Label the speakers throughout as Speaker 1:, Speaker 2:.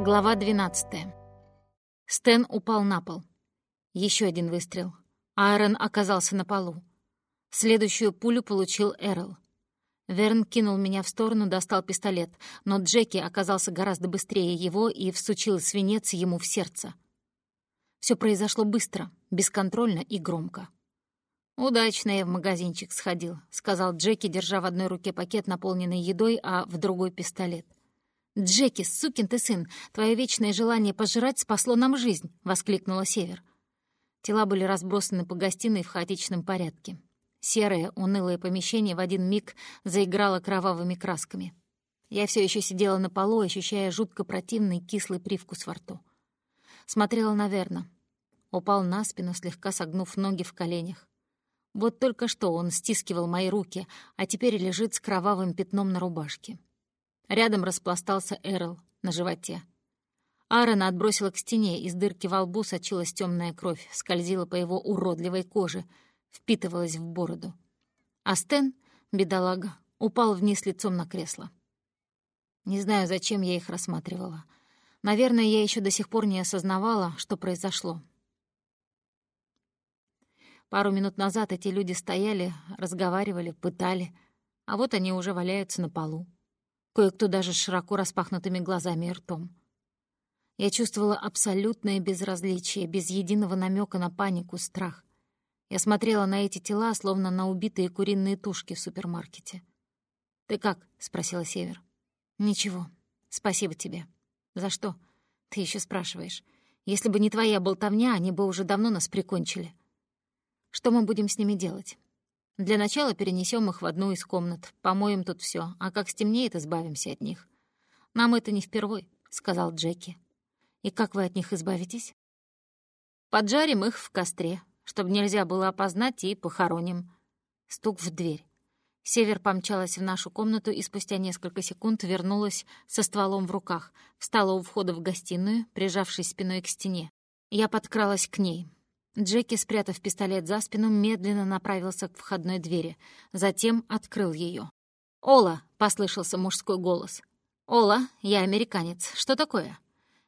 Speaker 1: Глава 12. Стэн упал на пол. Еще один выстрел. Аарон оказался на полу. Следующую пулю получил Эрл. Верн кинул меня в сторону, достал пистолет, но Джеки оказался гораздо быстрее его и всучил свинец ему в сердце. Все произошло быстро, бесконтрольно и громко. «Удачно я в магазинчик сходил», — сказал Джеки, держа в одной руке пакет, наполненный едой, а в другой — пистолет. «Джеки, сукин ты сын, твое вечное желание пожрать спасло нам жизнь!» — воскликнула Север. Тела были разбросаны по гостиной в хаотичном порядке. Серое, унылое помещение в один миг заиграло кровавыми красками. Я все еще сидела на полу, ощущая жутко противный кислый привкус во рту. Смотрела на Верна. Упал на спину, слегка согнув ноги в коленях. Вот только что он стискивал мои руки, а теперь лежит с кровавым пятном на рубашке. Рядом распластался Эрл на животе. Аарона отбросила к стене, из дырки во лбу сочилась темная кровь, скользила по его уродливой коже, впитывалась в бороду. А Стэн, бедолага, упал вниз лицом на кресло. Не знаю, зачем я их рассматривала. Наверное, я еще до сих пор не осознавала, что произошло. Пару минут назад эти люди стояли, разговаривали, пытали, а вот они уже валяются на полу кое-кто даже широко распахнутыми глазами и ртом. Я чувствовала абсолютное безразличие, без единого намека на панику, страх. Я смотрела на эти тела, словно на убитые куриные тушки в супермаркете. «Ты как?» — спросила Север. «Ничего. Спасибо тебе». «За что?» «Ты еще спрашиваешь. Если бы не твоя болтовня, они бы уже давно нас прикончили». «Что мы будем с ними делать?» Для начала перенесем их в одну из комнат, помоем тут все, а как стемнеет, избавимся от них. Нам это не впервой, сказал Джеки. И как вы от них избавитесь? Поджарим их в костре, чтобы нельзя было опознать, и похороним. Стук в дверь. Север помчалась в нашу комнату и спустя несколько секунд вернулась со стволом в руках, встала у входа в гостиную, прижавшись спиной к стене. Я подкралась к ней. Джеки, спрятав пистолет за спину, медленно направился к входной двери, затем открыл ее. «Ола!» — послышался мужской голос. «Ола, я американец. Что такое?»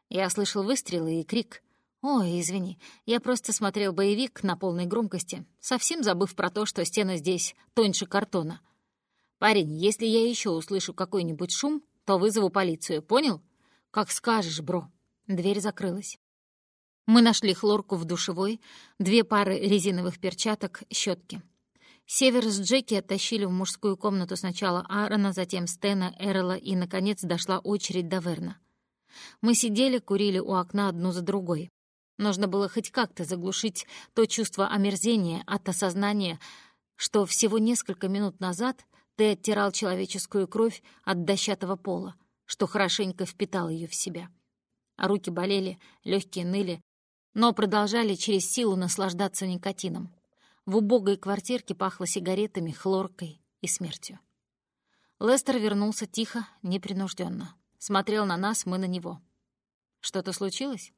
Speaker 1: Я слышал выстрелы и крик. «Ой, извини, я просто смотрел боевик на полной громкости, совсем забыв про то, что стены здесь тоньше картона. Парень, если я еще услышу какой-нибудь шум, то вызову полицию, понял? Как скажешь, бро». Дверь закрылась. Мы нашли хлорку в душевой, две пары резиновых перчаток, щетки. Север с Джеки оттащили в мужскую комнату сначала Аарона, затем Стена, Эрла и, наконец, дошла очередь до Верна. Мы сидели, курили у окна одну за другой. Нужно было хоть как-то заглушить то чувство омерзения от осознания, что всего несколько минут назад ты оттирал человеческую кровь от дощатого пола, что хорошенько впитал ее в себя. А руки болели, легкие ныли, но продолжали через силу наслаждаться никотином. В убогой квартирке пахло сигаретами, хлоркой и смертью. Лестер вернулся тихо, непринужденно. Смотрел на нас, мы на него. «Что-то случилось?»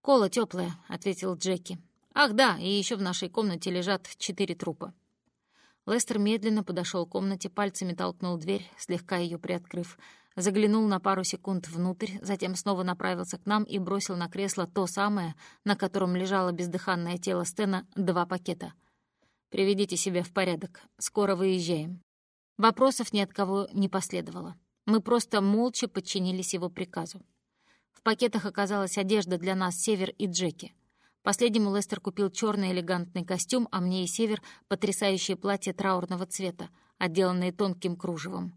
Speaker 1: «Кола теплая, ответил Джеки. «Ах да, и еще в нашей комнате лежат четыре трупа». Лестер медленно подошел к комнате, пальцами толкнул дверь, слегка ее приоткрыв, заглянул на пару секунд внутрь, затем снова направился к нам и бросил на кресло то самое, на котором лежало бездыханное тело Стена, два пакета. «Приведите себя в порядок. Скоро выезжаем». Вопросов ни от кого не последовало. Мы просто молча подчинились его приказу. В пакетах оказалась одежда для нас Север и Джеки. Последнему Лестер купил черный элегантный костюм, а мне и Север — потрясающее платье траурного цвета, отделанное тонким кружевом.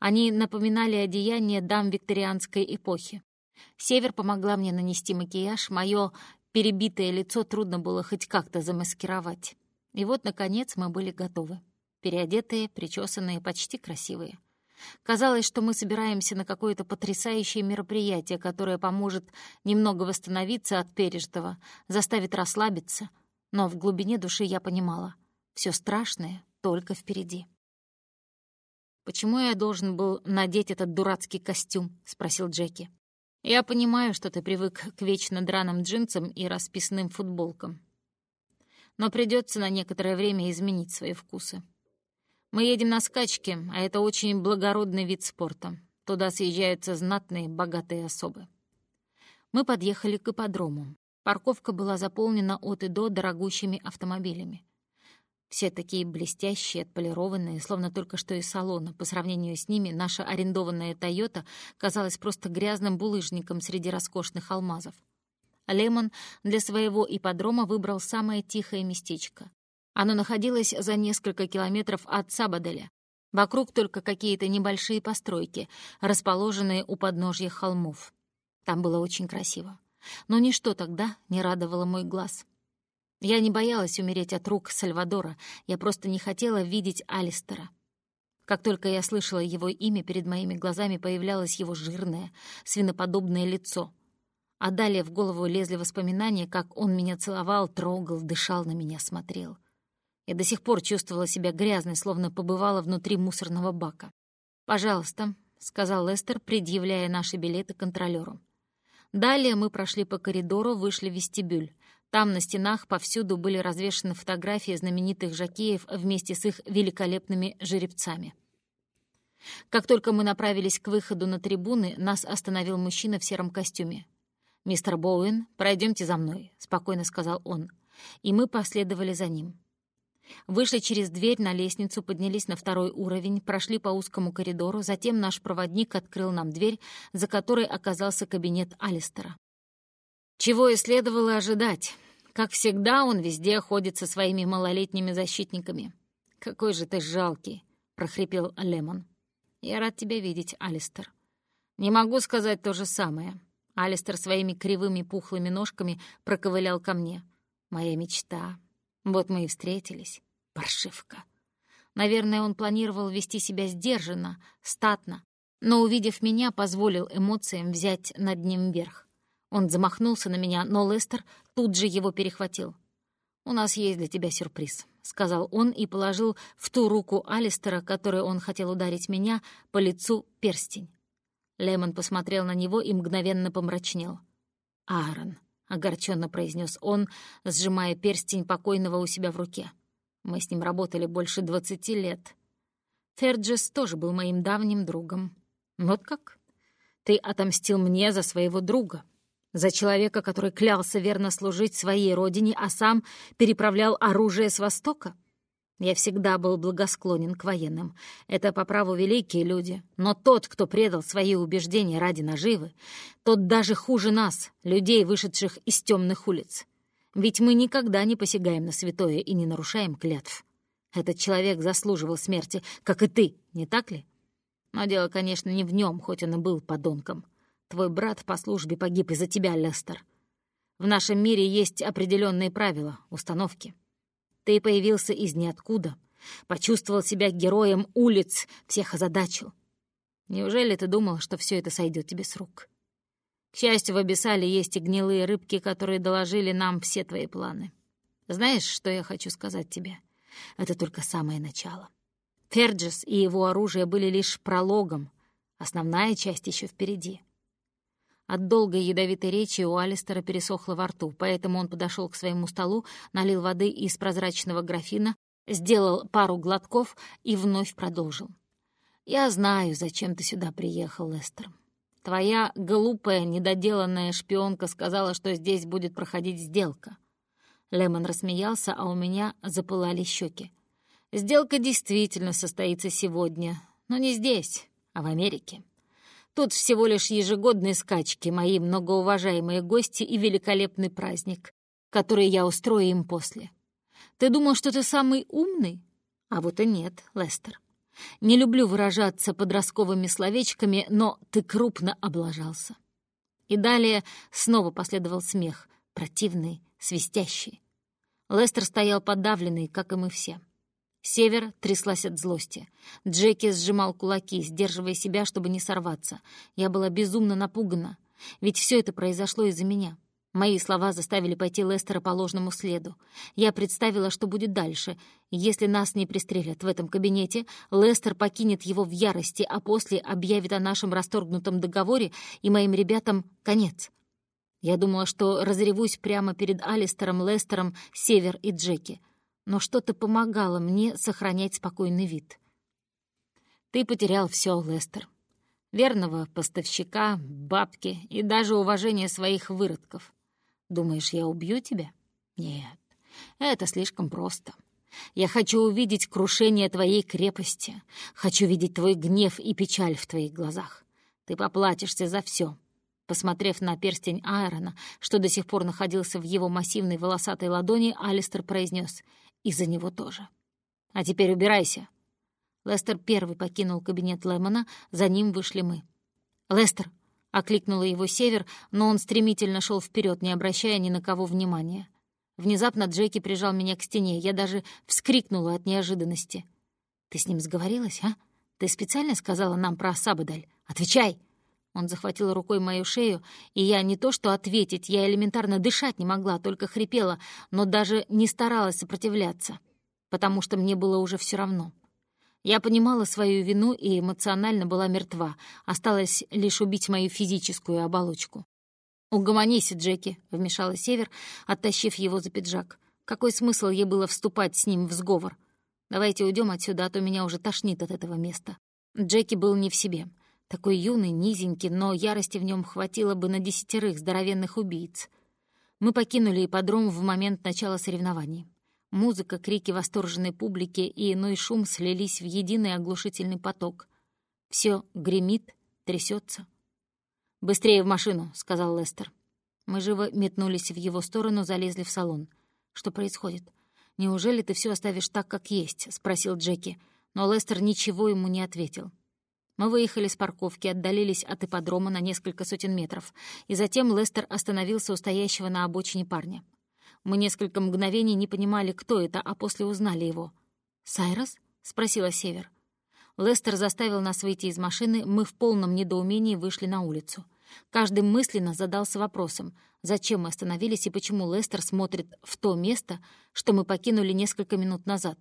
Speaker 1: Они напоминали одеяние дам викторианской эпохи. Север помогла мне нанести макияж, мое перебитое лицо трудно было хоть как-то замаскировать. И вот, наконец, мы были готовы. Переодетые, причесанные, почти красивые. Казалось, что мы собираемся на какое-то потрясающее мероприятие, которое поможет немного восстановиться от пережитого, заставит расслабиться. Но в глубине души я понимала, все страшное только впереди. «Почему я должен был надеть этот дурацкий костюм?» — спросил Джеки. «Я понимаю, что ты привык к вечно драным джинсам и расписным футболкам. Но придется на некоторое время изменить свои вкусы. Мы едем на скачки, а это очень благородный вид спорта. туда съезжаются знатные, богатые особы. Мы подъехали к ипподрому. Парковка была заполнена от и до дорогущими автомобилями. Все такие блестящие, отполированные, словно только что из салона. По сравнению с ними наша арендованная «Тойота» казалась просто грязным булыжником среди роскошных алмазов. Лемон для своего ипподрома выбрал самое тихое местечко. Оно находилось за несколько километров от Сабаделя. Вокруг только какие-то небольшие постройки, расположенные у подножья холмов. Там было очень красиво. Но ничто тогда не радовало мой глаз. Я не боялась умереть от рук Сальвадора, я просто не хотела видеть Алистера. Как только я слышала его имя, перед моими глазами появлялось его жирное, свиноподобное лицо. А далее в голову лезли воспоминания, как он меня целовал, трогал, дышал на меня, смотрел. Я до сих пор чувствовала себя грязной, словно побывала внутри мусорного бака. «Пожалуйста», — сказал Лестер, предъявляя наши билеты контролёру. Далее мы прошли по коридору, вышли в вестибюль. Там на стенах повсюду были развешаны фотографии знаменитых жакеев вместе с их великолепными жеребцами. Как только мы направились к выходу на трибуны, нас остановил мужчина в сером костюме. «Мистер Боуэн, пройдемте за мной», — спокойно сказал он. И мы последовали за ним. Вышли через дверь на лестницу, поднялись на второй уровень, прошли по узкому коридору, затем наш проводник открыл нам дверь, за которой оказался кабинет Алистера. Чего и следовало ожидать. Как всегда, он везде ходит со своими малолетними защитниками. «Какой же ты жалкий!» — прохрипел Лемон. «Я рад тебя видеть, Алистер». «Не могу сказать то же самое». Алистер своими кривыми пухлыми ножками проковылял ко мне. «Моя мечта. Вот мы и встретились. Паршивка». Наверное, он планировал вести себя сдержанно, статно, но, увидев меня, позволил эмоциям взять над ним верх. Он замахнулся на меня, но Лестер тут же его перехватил. «У нас есть для тебя сюрприз», — сказал он и положил в ту руку Алистера, которой он хотел ударить меня, по лицу перстень. Лемон посмотрел на него и мгновенно помрачнел. «Аарон», — огорченно произнес он, сжимая перстень покойного у себя в руке. «Мы с ним работали больше двадцати лет. Ферджес тоже был моим давним другом. Вот как? Ты отомстил мне за своего друга, за человека, который клялся верно служить своей родине, а сам переправлял оружие с Востока? Я всегда был благосклонен к военным. Это по праву великие люди. Но тот, кто предал свои убеждения ради наживы, тот даже хуже нас, людей, вышедших из темных улиц. Ведь мы никогда не посягаем на святое и не нарушаем клятв. Этот человек заслуживал смерти, как и ты, не так ли? Но дело, конечно, не в нем, хоть он и был подонком. Твой брат по службе погиб из-за тебя, Лестер. В нашем мире есть определенные правила, установки. Ты появился из ниоткуда, почувствовал себя героем улиц, всех озадачил. Неужели ты думал, что все это сойдет тебе с рук? К счастью, в Абиссале есть и гнилые рыбки, которые доложили нам все твои планы. Знаешь, что я хочу сказать тебе? Это только самое начало. Ферджес и его оружие были лишь прологом. Основная часть еще впереди. От долгой ядовитой речи у Алистера пересохло во рту, поэтому он подошел к своему столу, налил воды из прозрачного графина, сделал пару глотков и вновь продолжил. «Я знаю, зачем ты сюда приехал, Лестер. Твоя глупая, недоделанная шпионка сказала, что здесь будет проходить сделка». Лемон рассмеялся, а у меня запылали щеки. «Сделка действительно состоится сегодня, но не здесь, а в Америке». Тут всего лишь ежегодные скачки, мои многоуважаемые гости и великолепный праздник, который я устрою им после. Ты думал, что ты самый умный? А вот и нет, Лестер. Не люблю выражаться подростковыми словечками, но ты крупно облажался. И далее снова последовал смех, противный, свистящий. Лестер стоял подавленный, как и мы все. Север тряслась от злости. Джеки сжимал кулаки, сдерживая себя, чтобы не сорваться. Я была безумно напугана, ведь все это произошло из-за меня. Мои слова заставили пойти Лестера по ложному следу. Я представила, что будет дальше. Если нас не пристрелят в этом кабинете, Лестер покинет его в ярости, а после объявит о нашем расторгнутом договоре, и моим ребятам конец. Я думала, что разревусь прямо перед Алистером, Лестером, Север и Джеки но что-то помогало мне сохранять спокойный вид. «Ты потерял все, Лестер. верного поставщика, бабки и даже уважение своих выродков. Думаешь, я убью тебя? Нет, это слишком просто. Я хочу увидеть крушение твоей крепости. Хочу видеть твой гнев и печаль в твоих глазах. Ты поплатишься за все. Посмотрев на перстень Айрона, что до сих пор находился в его массивной волосатой ладони, Алистер произнес «И за него тоже». «А теперь убирайся». Лестер первый покинул кабинет Лемона, за ним вышли мы. «Лестер!» — окликнула его Север, но он стремительно шел вперед, не обращая ни на кого внимания. Внезапно Джеки прижал меня к стене. Я даже вскрикнула от неожиданности. «Ты с ним сговорилась, а? Ты специально сказала нам про Сабадаль? Отвечай!» Он захватил рукой мою шею, и я не то что ответить, я элементарно дышать не могла, только хрипела, но даже не старалась сопротивляться, потому что мне было уже все равно. Я понимала свою вину и эмоционально была мертва, осталось лишь убить мою физическую оболочку. «Угомонись, Джеки», — вмешала Север, оттащив его за пиджак. «Какой смысл ей было вступать с ним в сговор? Давайте уйдем отсюда, а то меня уже тошнит от этого места». Джеки был не в себе. Такой юный, низенький, но ярости в нем хватило бы на десятерых здоровенных убийц. Мы покинули ипподром в момент начала соревнований. Музыка, крики восторженной публики и иной шум слились в единый оглушительный поток. Все гремит, трясется, «Быстрее в машину», — сказал Лестер. Мы живо метнулись в его сторону, залезли в салон. «Что происходит? Неужели ты все оставишь так, как есть?» — спросил Джеки. Но Лестер ничего ему не ответил. Мы выехали с парковки, отдалились от ипподрома на несколько сотен метров, и затем Лестер остановился у стоящего на обочине парня. Мы несколько мгновений не понимали, кто это, а после узнали его. «Сайрос?» — спросила Север. Лестер заставил нас выйти из машины, мы в полном недоумении вышли на улицу. Каждый мысленно задался вопросом, зачем мы остановились и почему Лестер смотрит в то место, что мы покинули несколько минут назад.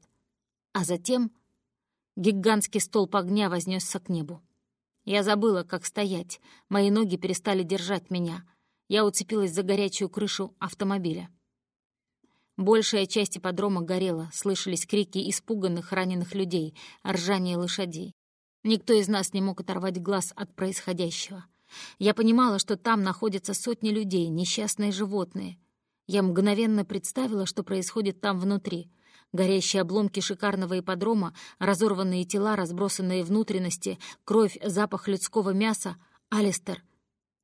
Speaker 1: А затем гигантский столб огня вознесся к небу. Я забыла, как стоять, мои ноги перестали держать меня. Я уцепилась за горячую крышу автомобиля. Большая часть ипподрома горела, слышались крики испуганных раненых людей, ржание лошадей. Никто из нас не мог оторвать глаз от происходящего. Я понимала, что там находятся сотни людей, несчастные животные. Я мгновенно представила, что происходит там внутри. Горящие обломки шикарного ипподрома, разорванные тела, разбросанные внутренности, кровь, запах людского мяса. Алистер.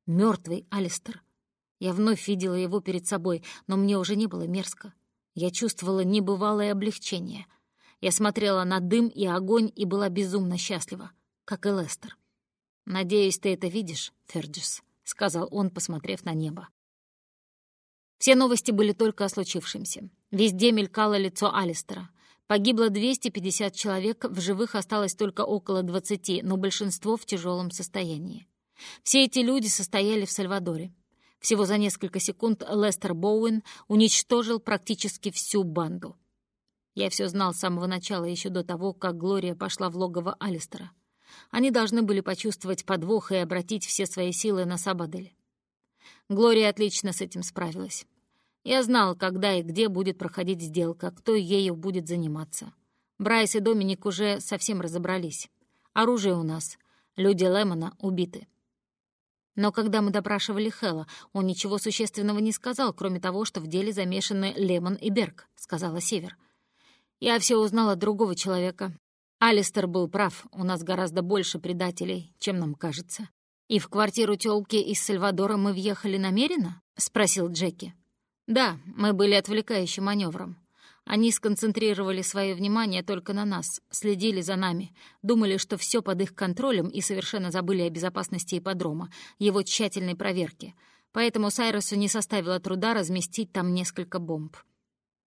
Speaker 1: мертвый Алистер. Я вновь видела его перед собой, но мне уже не было мерзко. Я чувствовала небывалое облегчение. Я смотрела на дым и огонь и была безумно счастлива, как и Лестер. «Надеюсь, ты это видишь, Ферджис», — сказал он, посмотрев на небо. Все новости были только о случившемся. Везде мелькало лицо Алистера. Погибло 250 человек, в живых осталось только около 20, но большинство в тяжелом состоянии. Все эти люди состояли в Сальвадоре. Всего за несколько секунд Лестер Боуэн уничтожил практически всю банду. Я все знал с самого начала, еще до того, как Глория пошла в логово Алистера. Они должны были почувствовать подвох и обратить все свои силы на Сабадель. Глория отлично с этим справилась. Я знал, когда и где будет проходить сделка, кто ею будет заниматься. Брайс и Доминик уже совсем разобрались. Оружие у нас. Люди Лемона убиты. Но когда мы допрашивали Хэлла, он ничего существенного не сказал, кроме того, что в деле замешаны Лемон и Берг, — сказала Север. Я все узнала от другого человека. Алистер был прав, у нас гораздо больше предателей, чем нам кажется. «И в квартиру тёлки из Сальвадора мы въехали намеренно?» — спросил Джеки. «Да, мы были отвлекающим маневром. Они сконцентрировали свое внимание только на нас, следили за нами, думали, что все под их контролем и совершенно забыли о безопасности ипподрома, его тщательной проверке. Поэтому Сайросу не составило труда разместить там несколько бомб.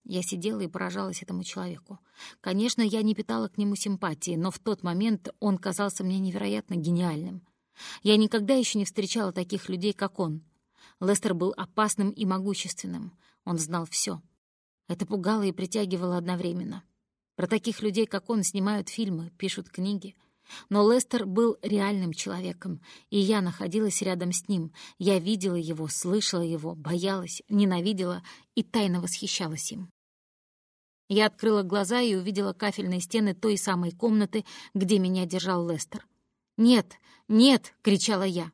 Speaker 1: Я сидела и поражалась этому человеку. Конечно, я не питала к нему симпатии, но в тот момент он казался мне невероятно гениальным. Я никогда еще не встречала таких людей, как он. Лестер был опасным и могущественным. Он знал все. Это пугало и притягивало одновременно. Про таких людей, как он, снимают фильмы, пишут книги. Но Лестер был реальным человеком, и я находилась рядом с ним. Я видела его, слышала его, боялась, ненавидела и тайно восхищалась им. Я открыла глаза и увидела кафельные стены той самой комнаты, где меня держал Лестер. «Нет, нет!» — кричала я.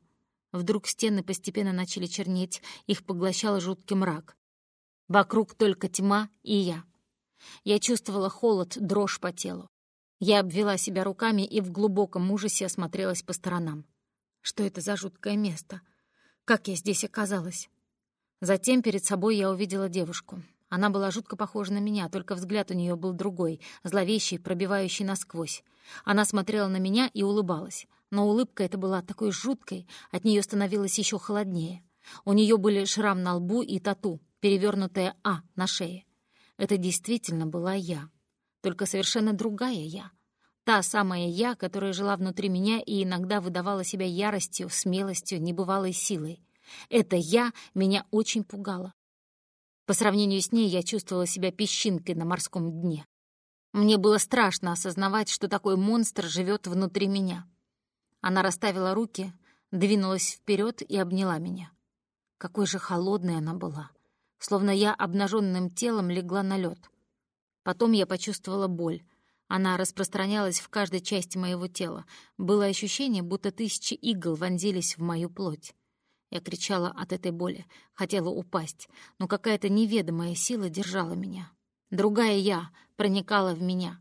Speaker 1: Вдруг стены постепенно начали чернеть, их поглощал жуткий мрак. Вокруг только тьма и я. Я чувствовала холод, дрожь по телу. Я обвела себя руками и в глубоком ужасе осмотрелась по сторонам. Что это за жуткое место? Как я здесь оказалась? Затем перед собой я увидела девушку. Она была жутко похожа на меня, только взгляд у нее был другой, зловещий, пробивающий насквозь. Она смотрела на меня и улыбалась. Но улыбка эта была такой жуткой, от нее становилось еще холоднее. У нее были шрам на лбу и тату, перевернутая «А» на шее. Это действительно была я. Только совершенно другая я. Та самая я, которая жила внутри меня и иногда выдавала себя яростью, смелостью, небывалой силой. Это я меня очень пугала. По сравнению с ней я чувствовала себя песчинкой на морском дне. Мне было страшно осознавать, что такой монстр живет внутри меня. Она расставила руки, двинулась вперед и обняла меня. Какой же холодной она была, словно я обнаженным телом легла на лед. Потом я почувствовала боль. Она распространялась в каждой части моего тела. Было ощущение, будто тысячи игл вонзились в мою плоть. Я кричала от этой боли, хотела упасть, но какая-то неведомая сила держала меня. Другая я проникала в меня.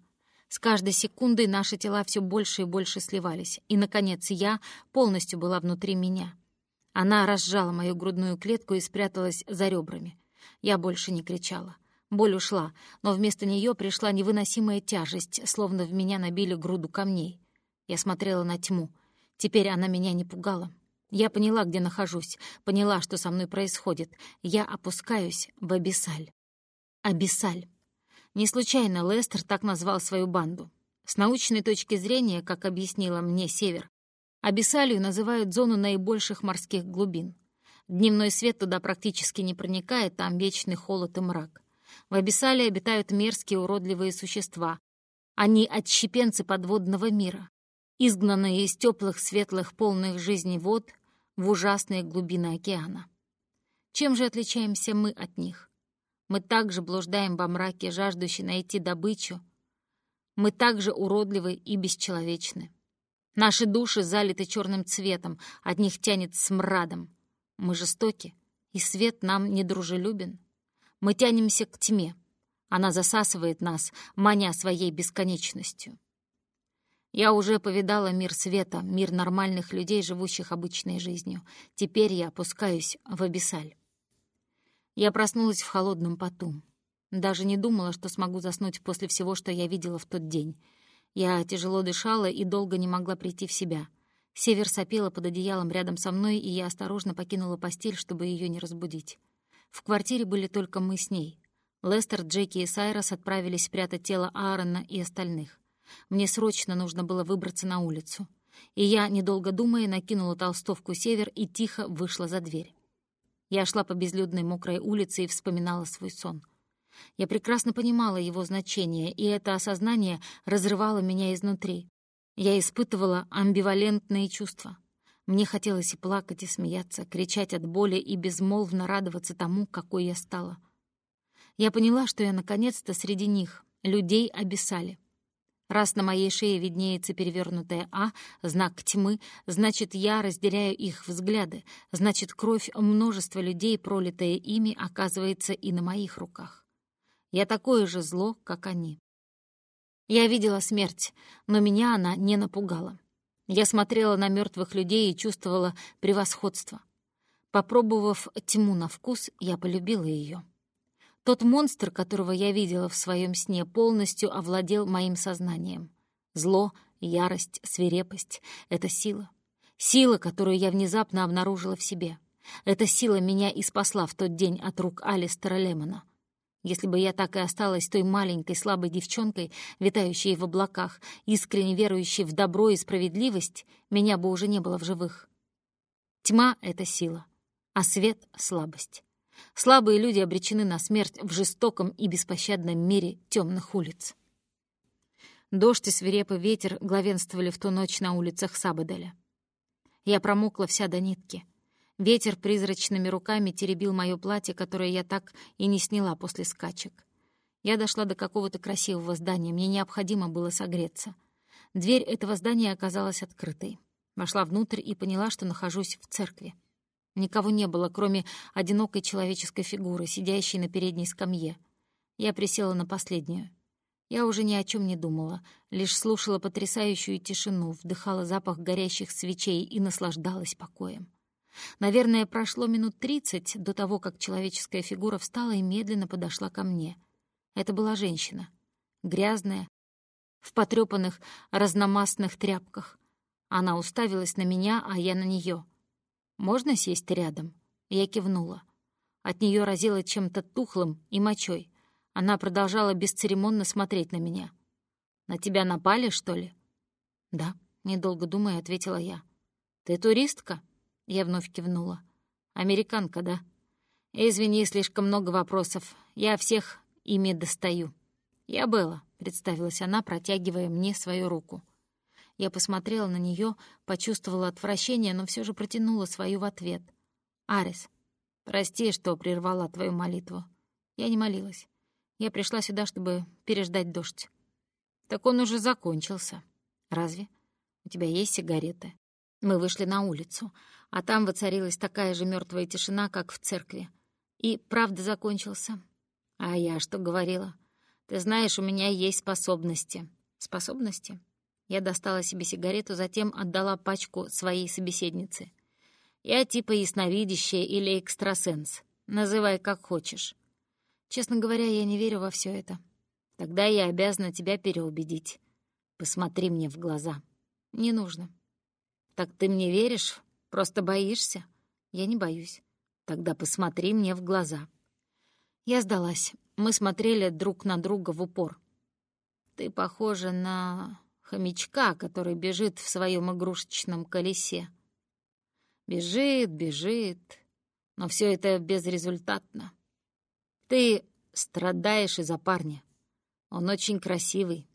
Speaker 1: С каждой секундой наши тела все больше и больше сливались, и, наконец, я полностью была внутри меня. Она разжала мою грудную клетку и спряталась за ребрами. Я больше не кричала. Боль ушла, но вместо нее пришла невыносимая тяжесть, словно в меня набили груду камней. Я смотрела на тьму. Теперь она меня не пугала. Я поняла, где нахожусь, поняла, что со мной происходит. Я опускаюсь в Абиссаль. Абиссаль. Не случайно Лестер так назвал свою банду. С научной точки зрения, как объяснила мне Север, Абиссалью называют зону наибольших морских глубин. Дневной свет туда практически не проникает, там вечный холод и мрак. В Абиссале обитают мерзкие уродливые существа. Они отщепенцы подводного мира, изгнанные из теплых, светлых, полных жизни вод в ужасные глубины океана. Чем же отличаемся мы от них? Мы также блуждаем во мраке, жаждущие найти добычу. Мы также уродливы и бесчеловечны. Наши души залиты черным цветом, от них тянет смрадом. Мы жестоки, и свет нам недружелюбен. Мы тянемся к тьме. Она засасывает нас, маня своей бесконечностью. Я уже повидала мир света, мир нормальных людей, живущих обычной жизнью. Теперь я опускаюсь в абиссаль. Я проснулась в холодном поту. Даже не думала, что смогу заснуть после всего, что я видела в тот день. Я тяжело дышала и долго не могла прийти в себя. Север сопела под одеялом рядом со мной, и я осторожно покинула постель, чтобы ее не разбудить. В квартире были только мы с ней. Лестер, Джеки и Сайрос отправились спрятать тело Аарона и остальных. Мне срочно нужно было выбраться на улицу. И я, недолго думая, накинула толстовку «Север» и тихо вышла за дверь. Я шла по безлюдной мокрой улице и вспоминала свой сон. Я прекрасно понимала его значение, и это осознание разрывало меня изнутри. Я испытывала амбивалентные чувства. Мне хотелось и плакать, и смеяться, кричать от боли и безмолвно радоваться тому, какой я стала. Я поняла, что я наконец-то среди них, людей обесали. Раз на моей шее виднеется перевернутая «А», знак тьмы, значит, я разделяю их взгляды, значит, кровь множества людей, пролитая ими, оказывается и на моих руках. Я такое же зло, как они. Я видела смерть, но меня она не напугала. Я смотрела на мертвых людей и чувствовала превосходство. Попробовав тьму на вкус, я полюбила ее. Тот монстр, которого я видела в своем сне, полностью овладел моим сознанием. Зло, ярость, свирепость — это сила. Сила, которую я внезапно обнаружила в себе. Эта сила меня и спасла в тот день от рук Алистера Лемона. Если бы я так и осталась той маленькой слабой девчонкой, витающей в облаках, искренне верующей в добро и справедливость, меня бы уже не было в живых. Тьма — это сила, а свет — слабость. Слабые люди обречены на смерть в жестоком и беспощадном мире темных улиц. Дождь и свирепый ветер главенствовали в ту ночь на улицах Сабаделя. Я промокла вся до нитки. Ветер призрачными руками теребил мое платье, которое я так и не сняла после скачек. Я дошла до какого-то красивого здания, мне необходимо было согреться. Дверь этого здания оказалась открытой. Вошла внутрь и поняла, что нахожусь в церкви. Никого не было, кроме одинокой человеческой фигуры, сидящей на передней скамье. Я присела на последнюю. Я уже ни о чем не думала, лишь слушала потрясающую тишину, вдыхала запах горящих свечей и наслаждалась покоем. Наверное, прошло минут тридцать до того, как человеческая фигура встала и медленно подошла ко мне. Это была женщина. Грязная, в потрёпанных разномастных тряпках. Она уставилась на меня, а я на неё. «Можно сесть рядом?» Я кивнула. От неё разило чем-то тухлым и мочой. Она продолжала бесцеремонно смотреть на меня. «На тебя напали, что ли?» «Да», — недолго думая, ответила я. «Ты туристка?» Я вновь кивнула. «Американка, да?» «Извини, слишком много вопросов. Я всех ими достаю». «Я Белла», — представилась она, протягивая мне свою руку. Я посмотрела на нее, почувствовала отвращение, но все же протянула свою в ответ. «Арис, прости, что прервала твою молитву. Я не молилась. Я пришла сюда, чтобы переждать дождь». «Так он уже закончился. Разве? У тебя есть сигареты?» Мы вышли на улицу, а там воцарилась такая же мертвая тишина, как в церкви. И правда закончился. А я что говорила? Ты знаешь, у меня есть способности. Способности? Я достала себе сигарету, затем отдала пачку своей собеседнице. Я типа ясновидящая или экстрасенс. Называй как хочешь. Честно говоря, я не верю во все это. Тогда я обязана тебя переубедить. Посмотри мне в глаза. Не нужно. «Так ты мне веришь? Просто боишься?» «Я не боюсь. Тогда посмотри мне в глаза». Я сдалась. Мы смотрели друг на друга в упор. «Ты похожа на хомячка, который бежит в своем игрушечном колесе. Бежит, бежит, но все это безрезультатно. Ты страдаешь из-за парня. Он очень красивый.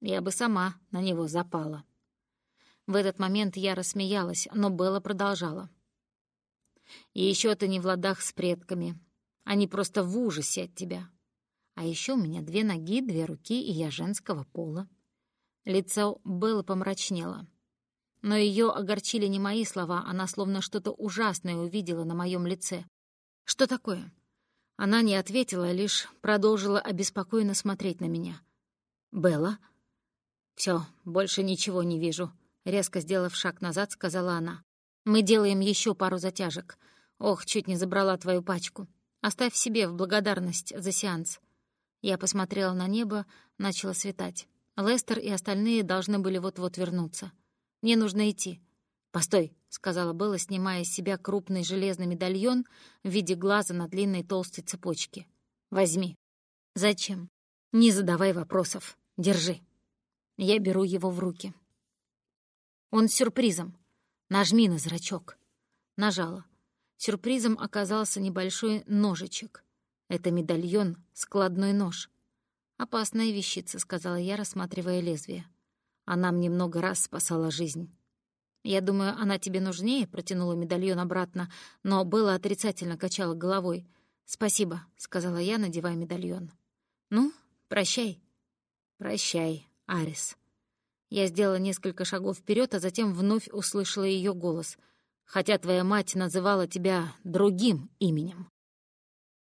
Speaker 1: Я бы сама на него запала. В этот момент я рассмеялась, но Белла продолжала. «И еще ты не в ладах с предками. Они просто в ужасе от тебя. А еще у меня две ноги, две руки, и я женского пола». Лицо Беллы помрачнело. Но ее огорчили не мои слова, она словно что-то ужасное увидела на моем лице. «Что такое?» Она не ответила, лишь продолжила обеспокоенно смотреть на меня. «Белла?» «Все, больше ничего не вижу», Резко сделав шаг назад, сказала она. «Мы делаем еще пару затяжек. Ох, чуть не забрала твою пачку. Оставь себе в благодарность за сеанс». Я посмотрела на небо, начало светать. Лестер и остальные должны были вот-вот вернуться. «Мне нужно идти». «Постой», — сказала Белла, снимая с себя крупный железный медальон в виде глаза на длинной толстой цепочке. «Возьми». «Зачем?» «Не задавай вопросов. Держи». Я беру его в руки. Он с сюрпризом. Нажми на зрачок. Нажала. Сюрпризом оказался небольшой ножичек. Это медальон, складной нож. «Опасная вещица», — сказала я, рассматривая лезвие. «Она мне много раз спасала жизнь». «Я думаю, она тебе нужнее», — протянула медальон обратно, но Белла отрицательно качала головой. «Спасибо», — сказала я, надевая медальон. «Ну, прощай». «Прощай, Арис». Я сделала несколько шагов вперед, а затем вновь услышала ее голос. «Хотя твоя мать называла тебя другим именем».